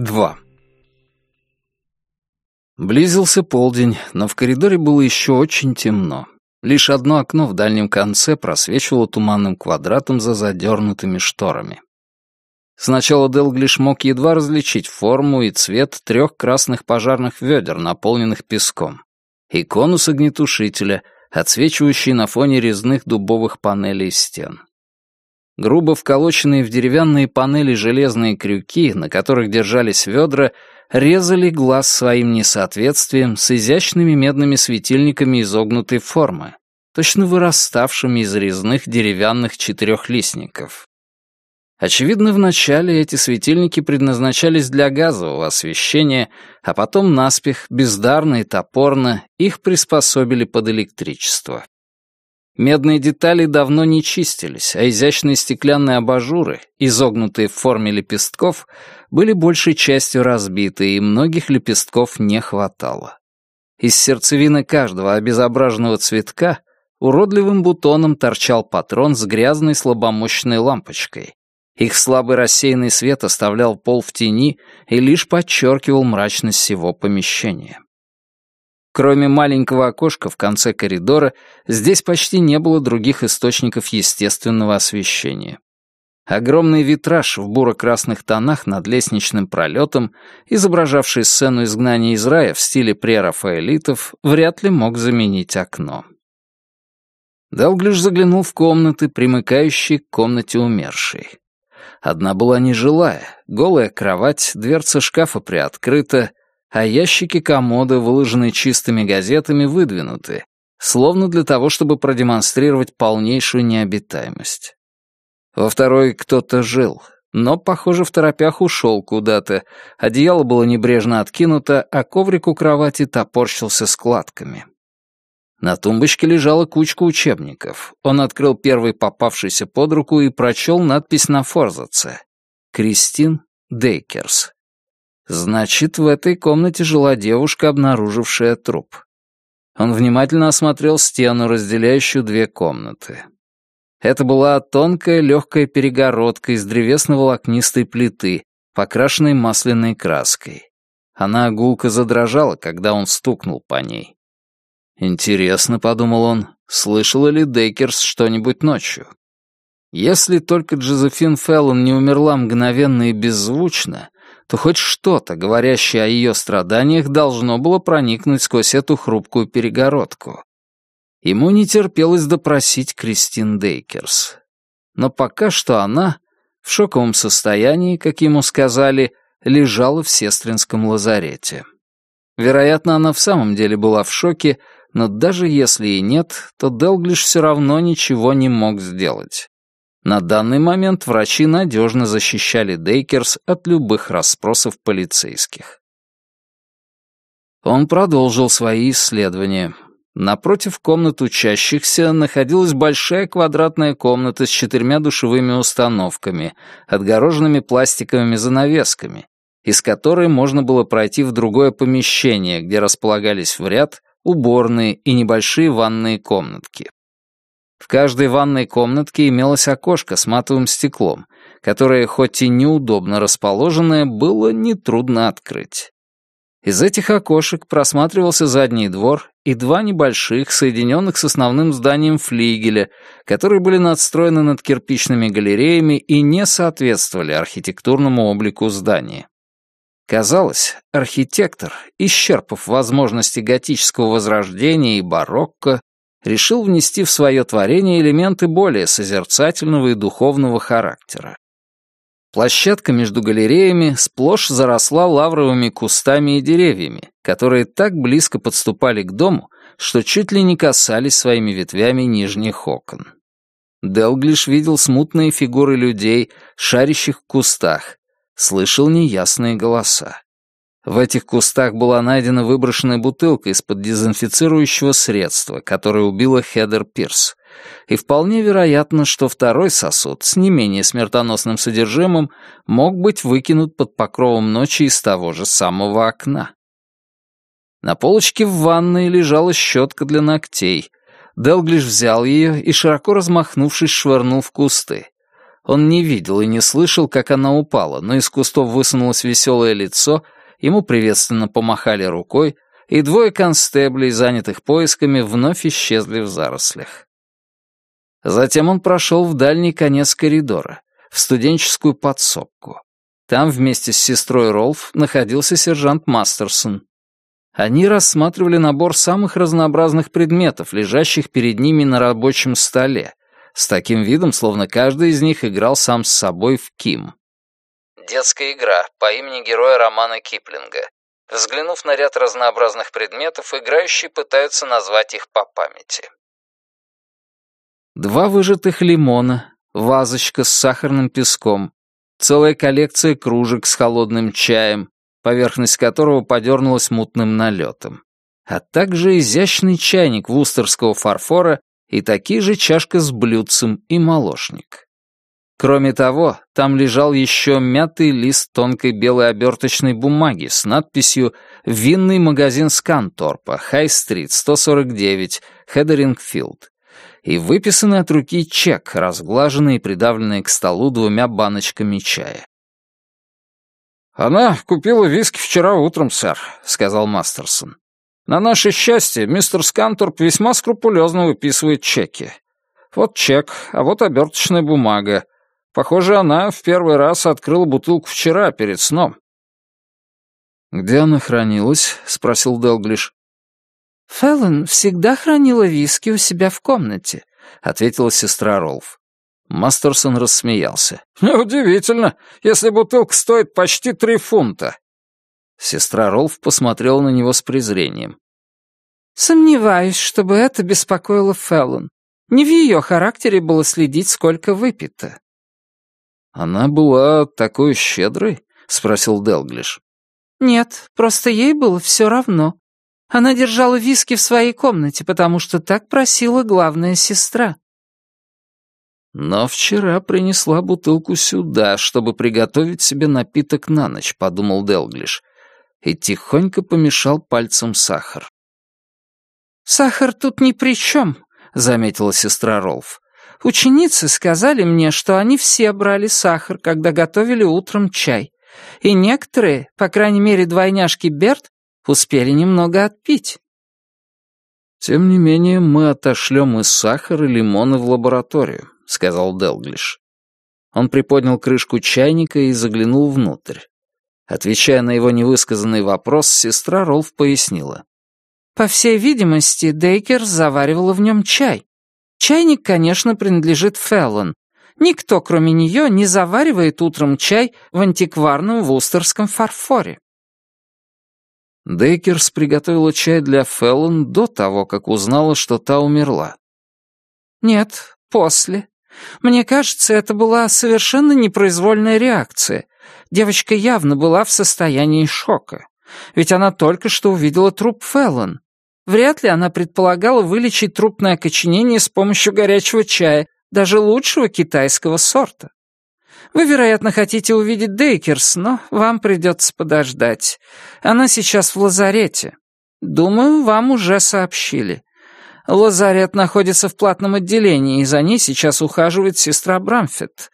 2. Близился полдень, но в коридоре было еще очень темно. Лишь одно окно в дальнем конце просвечивало туманным квадратом за задернутыми шторами. Сначала Делглиш мог едва различить форму и цвет трех красных пожарных ведер, наполненных песком, и конус огнетушителя, отсвечивающий на фоне резных дубовых панелей стен. Грубо вколоченные в деревянные панели железные крюки, на которых держались ведра, резали глаз своим несоответствием с изящными медными светильниками изогнутой формы, точно выраставшими из резных деревянных четырехлистников. Очевидно, вначале эти светильники предназначались для газового освещения, а потом наспех, бездарно и топорно, их приспособили под электричество. Медные детали давно не чистились, а изящные стеклянные абажуры, изогнутые в форме лепестков, были большей частью разбиты, и многих лепестков не хватало. Из сердцевины каждого обезображенного цветка уродливым бутоном торчал патрон с грязной слабомощной лампочкой. Их слабый рассеянный свет оставлял пол в тени и лишь подчеркивал мрачность всего помещения. Кроме маленького окошка в конце коридора, здесь почти не было других источников естественного освещения. Огромный витраж в буро-красных тонах над лестничным пролетом, изображавший сцену изгнания из рая в стиле прерафаэлитов, вряд ли мог заменить окно. Делглиш заглянул в комнаты, примыкающие к комнате умершей. Одна была нежилая, голая кровать, дверца шкафа приоткрыта, а ящики комода, выложенные чистыми газетами, выдвинуты, словно для того, чтобы продемонстрировать полнейшую необитаемость. Во второй кто-то жил, но, похоже, в торопях ушел куда-то, одеяло было небрежно откинуто, а коврик у кровати топорщился складками. На тумбочке лежала кучка учебников. Он открыл первый попавшийся под руку и прочел надпись на форзаце. «Кристин Дейкерс». Значит, в этой комнате жила девушка, обнаружившая труп. Он внимательно осмотрел стену, разделяющую две комнаты. Это была тонкая легкая перегородка из древесно-волокнистой плиты, покрашенной масляной краской. Она гулко задрожала, когда он стукнул по ней. Интересно, подумал он, слышала ли Дейкерс что-нибудь ночью? Если только Джозефин Феллон не умерла мгновенно и беззвучно, то хоть что-то, говорящее о ее страданиях, должно было проникнуть сквозь эту хрупкую перегородку. Ему не терпелось допросить Кристин Дейкерс. Но пока что она, в шоковом состоянии, как ему сказали, лежала в сестринском лазарете. Вероятно, она в самом деле была в шоке, но даже если и нет, то Делглиш все равно ничего не мог сделать. На данный момент врачи надежно защищали Дейкерс от любых расспросов полицейских. Он продолжил свои исследования. Напротив комнат учащихся находилась большая квадратная комната с четырьмя душевыми установками, отгороженными пластиковыми занавесками, из которой можно было пройти в другое помещение, где располагались в ряд уборные и небольшие ванные комнатки. В каждой ванной комнатке имелось окошко с матовым стеклом, которое, хоть и неудобно расположенное, было нетрудно открыть. Из этих окошек просматривался задний двор и два небольших, соединенных с основным зданием флигеля, которые были надстроены над кирпичными галереями и не соответствовали архитектурному облику здания. Казалось, архитектор, исчерпав возможности готического возрождения и барокко, решил внести в свое творение элементы более созерцательного и духовного характера. Площадка между галереями сплошь заросла лавровыми кустами и деревьями, которые так близко подступали к дому, что чуть ли не касались своими ветвями нижних окон. Делглиш видел смутные фигуры людей, шарящих в кустах, слышал неясные голоса. В этих кустах была найдена выброшенная бутылка из-под дезинфицирующего средства, которое убило Хедер Пирс. И вполне вероятно, что второй сосуд с не менее смертоносным содержимым мог быть выкинут под покровом ночи из того же самого окна. На полочке в ванной лежала щетка для ногтей. Делглиш взял ее и, широко размахнувшись, швырнул в кусты. Он не видел и не слышал, как она упала, но из кустов высунулось веселое лицо, ему приветственно помахали рукой, и двое констеблей, занятых поисками, вновь исчезли в зарослях. Затем он прошел в дальний конец коридора, в студенческую подсобку. Там вместе с сестрой Ролф находился сержант Мастерсон. Они рассматривали набор самых разнообразных предметов, лежащих перед ними на рабочем столе, с таким видом, словно каждый из них играл сам с собой в Ким. Детская игра по имени героя романа Киплинга. Взглянув на ряд разнообразных предметов, играющие пытаются назвать их по памяти. Два выжатых лимона, вазочка с сахарным песком, целая коллекция кружек с холодным чаем, поверхность которого подернулась мутным налетом, а также изящный чайник вустерского фарфора и такие же чашка с блюдцем и молочник. Кроме того, там лежал еще мятый лист тонкой белой оберточной бумаги с надписью «Винный магазин Сканторпа, Хай-стрит, 149, Хедерингфилд» и выписанный от руки чек, разглаженный и придавленный к столу двумя баночками чая. «Она купила виски вчера утром, сэр», — сказал Мастерсон. «На наше счастье, мистер Сканторп весьма скрупулезно выписывает чеки. Вот чек, а вот оберточная бумага. Похоже, она в первый раз открыла бутылку вчера, перед сном». «Где она хранилась?» — спросил Делглиш. «Феллон всегда хранила виски у себя в комнате», — ответила сестра Ролф. Мастерсон рассмеялся. «Удивительно, если бутылка стоит почти три фунта». Сестра Ролф посмотрела на него с презрением. «Сомневаюсь, чтобы это беспокоило Феллон. Не в ее характере было следить, сколько выпито». «Она была такой щедрой?» — спросил Делглиш. «Нет, просто ей было все равно. Она держала виски в своей комнате, потому что так просила главная сестра. Но вчера принесла бутылку сюда, чтобы приготовить себе напиток на ночь, подумал Делглиш, и тихонько помешал пальцем сахар. «Сахар тут ни при чем», — заметила сестра Ролф. «Ученицы сказали мне, что они все брали сахар, когда готовили утром чай. И некоторые, по крайней мере двойняшки Берт, Успели немного отпить. «Тем не менее, мы отошлем и сахар, и лимоны в лабораторию», — сказал Делглиш. Он приподнял крышку чайника и заглянул внутрь. Отвечая на его невысказанный вопрос, сестра Ролф пояснила. «По всей видимости, Дейкер заваривала в нем чай. Чайник, конечно, принадлежит Феллон. Никто, кроме нее, не заваривает утром чай в антикварном вустерском фарфоре». Дейкерс приготовила чай для Феллон до того, как узнала, что та умерла. «Нет, после. Мне кажется, это была совершенно непроизвольная реакция. Девочка явно была в состоянии шока. Ведь она только что увидела труп Феллон. Вряд ли она предполагала вылечить трупное окоченение с помощью горячего чая, даже лучшего китайского сорта. Вы, вероятно, хотите увидеть Дейкерс, но вам придется подождать. Она сейчас в лазарете. Думаю, вам уже сообщили. Лазарет находится в платном отделении, и за ней сейчас ухаживает сестра Брамфет.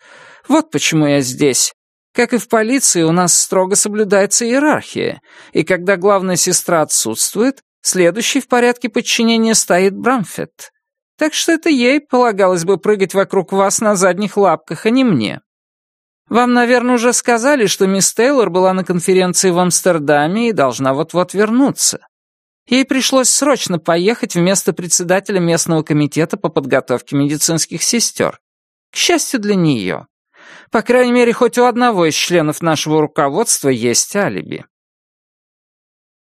Вот почему я здесь. Как и в полиции, у нас строго соблюдается иерархия, и когда главная сестра отсутствует, следующий в порядке подчинения стоит Брамфет. Так что это ей полагалось бы прыгать вокруг вас на задних лапках, а не мне. Вам, наверное, уже сказали, что мисс Тейлор была на конференции в Амстердаме и должна вот-вот вернуться. Ей пришлось срочно поехать вместо председателя местного комитета по подготовке медицинских сестер. К счастью для нее. По крайней мере, хоть у одного из членов нашего руководства есть алиби.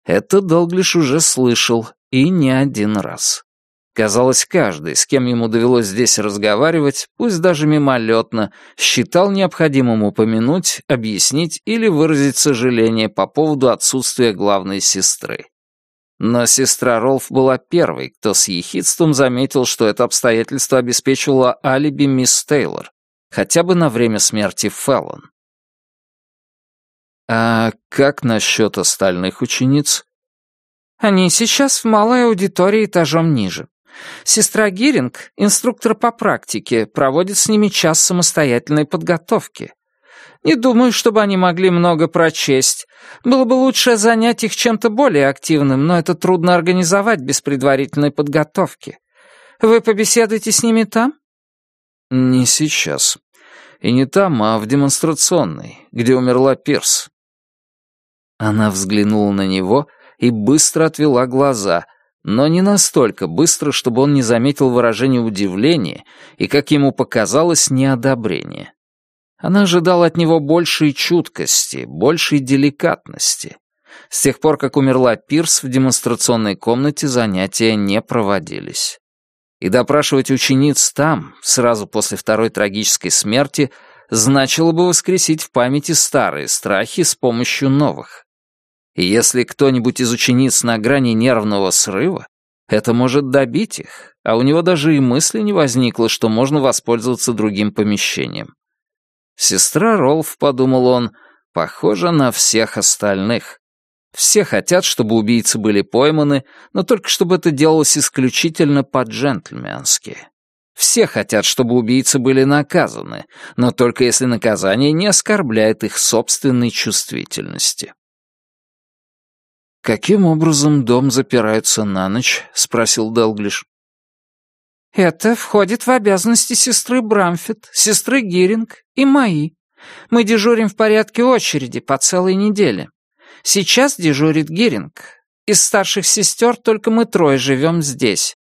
Это Долглиш уже слышал, и не один раз. Казалось, каждый, с кем ему довелось здесь разговаривать, пусть даже мимолетно, считал необходимым упомянуть, объяснить или выразить сожаление по поводу отсутствия главной сестры. Но сестра Ролф была первой, кто с ехидством заметил, что это обстоятельство обеспечивало алиби мисс Тейлор, хотя бы на время смерти Феллон. «А как насчет остальных учениц?» «Они сейчас в малой аудитории этажом ниже. Сестра Гиринг, инструктор по практике, проводит с ними час самостоятельной подготовки. Не думаю, чтобы они могли много прочесть. Было бы лучше занять их чем-то более активным, но это трудно организовать без предварительной подготовки. Вы побеседуете с ними там? Не сейчас. И не там, а в демонстрационной, где умерла Пирс. Она взглянула на него и быстро отвела глаза, но не настолько быстро, чтобы он не заметил выражения удивления и, как ему показалось, неодобрения. Она ожидала от него большей чуткости, большей деликатности. С тех пор, как умерла Пирс, в демонстрационной комнате занятия не проводились. И допрашивать учениц там, сразу после второй трагической смерти, значило бы воскресить в памяти старые страхи с помощью новых. И если кто-нибудь из учениц на грани нервного срыва, это может добить их, а у него даже и мысли не возникло, что можно воспользоваться другим помещением. Сестра Ролф, подумал он, похожа на всех остальных. Все хотят, чтобы убийцы были пойманы, но только чтобы это делалось исключительно по-джентльменски. Все хотят, чтобы убийцы были наказаны, но только если наказание не оскорбляет их собственной чувствительности. «Каким образом дом запирается на ночь?» — спросил Делглиш. «Это входит в обязанности сестры Брамфит, сестры Гиринг и мои. Мы дежурим в порядке очереди по целой неделе. Сейчас дежурит Гиринг. Из старших сестер только мы трое живем здесь.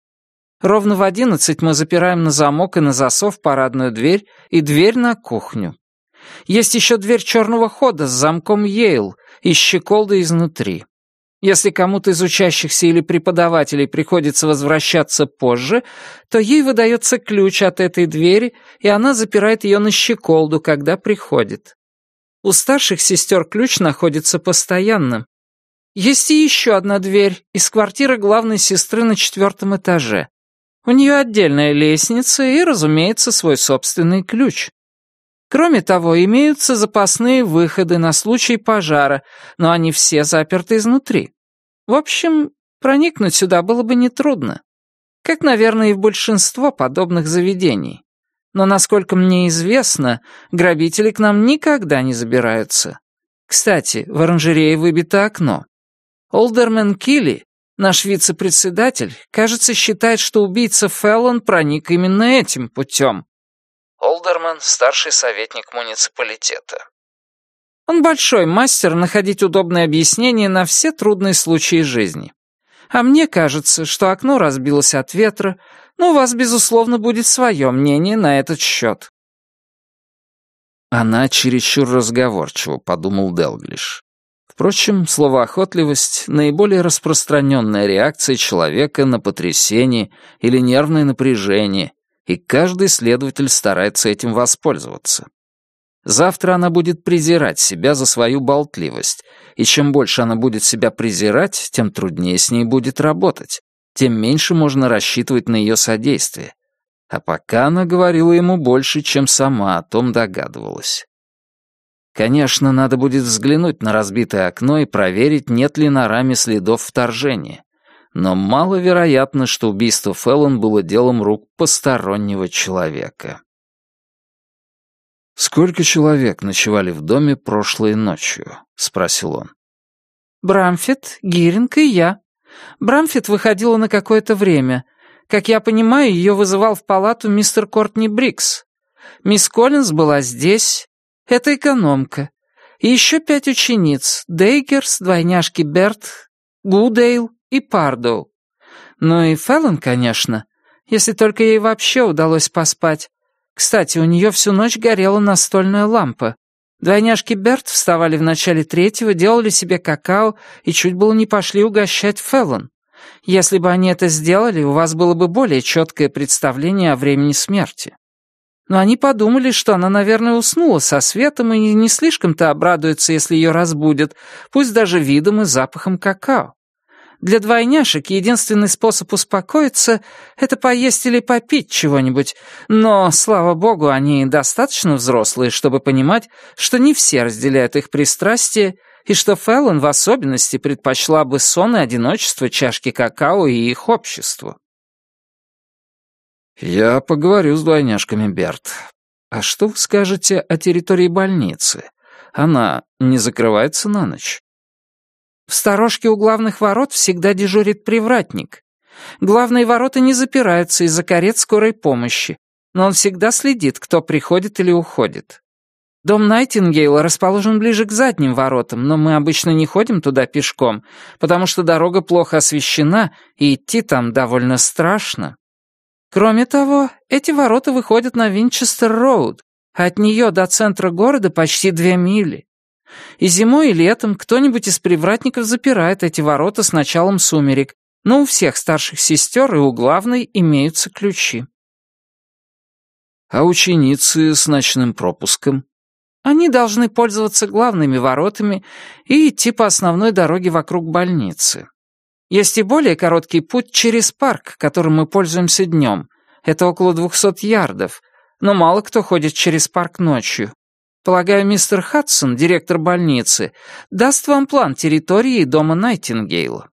Ровно в одиннадцать мы запираем на замок и на засов парадную дверь и дверь на кухню. Есть еще дверь черного хода с замком Йейл и щеколдой изнутри. Если кому-то из учащихся или преподавателей приходится возвращаться позже, то ей выдается ключ от этой двери, и она запирает ее на щеколду, когда приходит. У старших сестер ключ находится постоянно. Есть и еще одна дверь из квартиры главной сестры на четвертом этаже. У нее отдельная лестница и, разумеется, свой собственный ключ. Кроме того, имеются запасные выходы на случай пожара, но они все заперты изнутри. В общем, проникнуть сюда было бы нетрудно. Как, наверное, и в большинство подобных заведений. Но, насколько мне известно, грабители к нам никогда не забираются. Кстати, в оранжерее выбито окно. Олдермен Килли, наш вице-председатель, кажется, считает, что убийца Феллон проник именно этим путем. Олдермен — старший советник муниципалитета. Он большой мастер находить удобные объяснения на все трудные случаи жизни. А мне кажется, что окно разбилось от ветра, но у вас, безусловно, будет свое мнение на этот счет. Она чересчур разговорчива, подумал Делглиш. Впрочем, словоохотливость — наиболее распространенная реакция человека на потрясение или нервное напряжение, и каждый следователь старается этим воспользоваться. Завтра она будет презирать себя за свою болтливость, и чем больше она будет себя презирать, тем труднее с ней будет работать, тем меньше можно рассчитывать на ее содействие. А пока она говорила ему больше, чем сама о том догадывалась. Конечно, надо будет взглянуть на разбитое окно и проверить, нет ли на раме следов вторжения. Но маловероятно, что убийство Феллон было делом рук постороннего человека. «Сколько человек ночевали в доме прошлой ночью?» — спросил он. «Брамфит, Гиринг и я. Брамфит выходила на какое-то время. Как я понимаю, ее вызывал в палату мистер Кортни Брикс. Мисс Коллинз была здесь. Это экономка. И еще пять учениц. Дейкерс, двойняшки Берт, Гудейл и Пардоу. Ну и Феллон, конечно, если только ей вообще удалось поспать. Кстати, у нее всю ночь горела настольная лампа. Двойняшки Берт вставали в начале третьего, делали себе какао и чуть было не пошли угощать Феллон. Если бы они это сделали, у вас было бы более четкое представление о времени смерти. Но они подумали, что она, наверное, уснула со светом и не слишком-то обрадуется, если ее разбудят, пусть даже видом и запахом какао. Для двойняшек единственный способ успокоиться — это поесть или попить чего-нибудь, но, слава богу, они достаточно взрослые, чтобы понимать, что не все разделяют их пристрастие, и что Феллон в особенности предпочла бы сон и одиночество чашки какао и их обществу. «Я поговорю с двойняшками, Берт. А что вы скажете о территории больницы? Она не закрывается на ночь?» «В сторожке у главных ворот всегда дежурит привратник. Главные ворота не запираются из-за карет скорой помощи, но он всегда следит, кто приходит или уходит. Дом Найтингейла расположен ближе к задним воротам, но мы обычно не ходим туда пешком, потому что дорога плохо освещена, и идти там довольно страшно. Кроме того, эти ворота выходят на Винчестер-Роуд, а от нее до центра города почти две мили. И зимой и летом кто-нибудь из привратников запирает эти ворота с началом сумерек, но у всех старших сестер и у главной имеются ключи. А ученицы с ночным пропуском? Они должны пользоваться главными воротами и идти по основной дороге вокруг больницы. Есть и более короткий путь через парк, которым мы пользуемся днем. Это около 200 ярдов, но мало кто ходит через парк ночью. Полагаю, мистер Хадсон, директор больницы, даст вам план территории дома Найтингейла.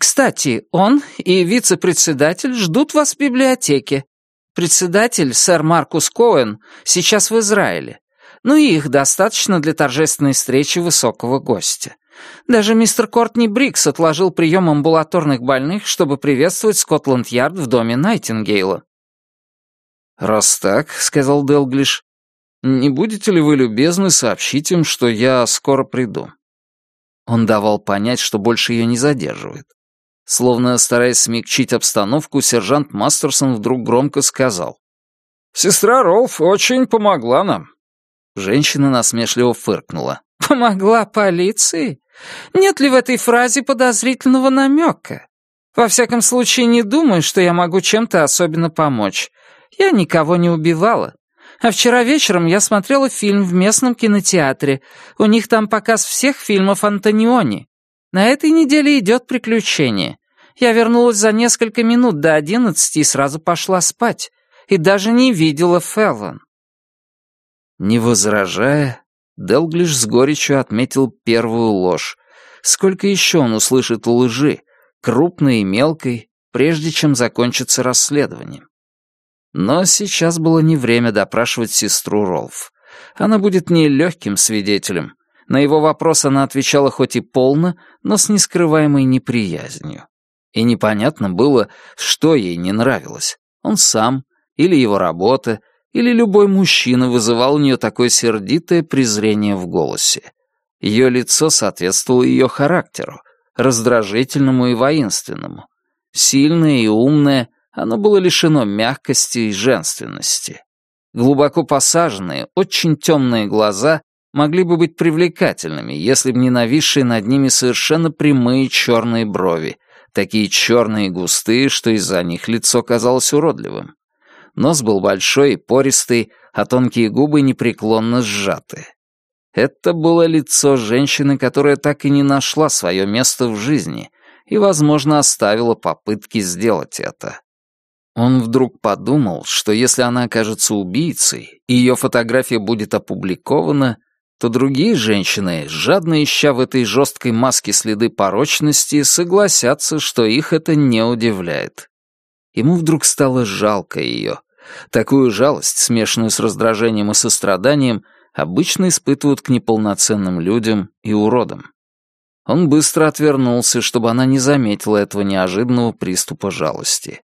Кстати, он и вице-председатель ждут вас в библиотеке. Председатель, сэр Маркус Коэн, сейчас в Израиле. Ну и их достаточно для торжественной встречи высокого гостя. Даже мистер Кортни Брикс отложил прием амбулаторных больных, чтобы приветствовать Скотланд-Ярд в доме Найтингейла. «Раз так», — сказал Делглиш, — «не будете ли вы любезны сообщить им, что я скоро приду?» Он давал понять, что больше ее не задерживает. Словно стараясь смягчить обстановку, сержант Мастерсон вдруг громко сказал. «Сестра Ролф очень помогла нам». Женщина насмешливо фыркнула. «Помогла полиции? Нет ли в этой фразе подозрительного намека? Во всяком случае, не думаю, что я могу чем-то особенно помочь. Я никого не убивала. А вчера вечером я смотрела фильм в местном кинотеатре. У них там показ всех фильмов Антониони. На этой неделе идет приключение. Я вернулась за несколько минут до одиннадцати и сразу пошла спать. И даже не видела Феллон. Не возражая, Делглиш с горечью отметил первую ложь. Сколько еще он услышит лжи, крупной и мелкой, прежде чем закончится расследование? Но сейчас было не время допрашивать сестру Ролф. Она будет не легким свидетелем. На его вопрос она отвечала хоть и полно, но с нескрываемой неприязнью. И непонятно было, что ей не нравилось. Он сам, или его работа, или любой мужчина вызывал у нее такое сердитое презрение в голосе. Ее лицо соответствовало ее характеру, раздражительному и воинственному. Сильное и умное, оно было лишено мягкости и женственности. Глубоко посаженные, очень темные глаза могли бы быть привлекательными, если бы не нависшие над ними совершенно прямые черные брови, такие черные и густые, что из-за них лицо казалось уродливым. Нос был большой и пористый, а тонкие губы непреклонно сжаты. Это было лицо женщины, которая так и не нашла свое место в жизни и, возможно, оставила попытки сделать это. Он вдруг подумал, что если она окажется убийцей, и ее фотография будет опубликована, то другие женщины, жадно ища в этой жесткой маске следы порочности, согласятся, что их это не удивляет. Ему вдруг стало жалко ее, Такую жалость, смешанную с раздражением и состраданием, обычно испытывают к неполноценным людям и уродам. Он быстро отвернулся, чтобы она не заметила этого неожиданного приступа жалости.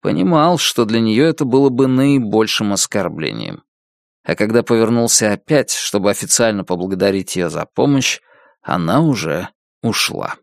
Понимал, что для нее это было бы наибольшим оскорблением. А когда повернулся опять, чтобы официально поблагодарить ее за помощь, она уже ушла.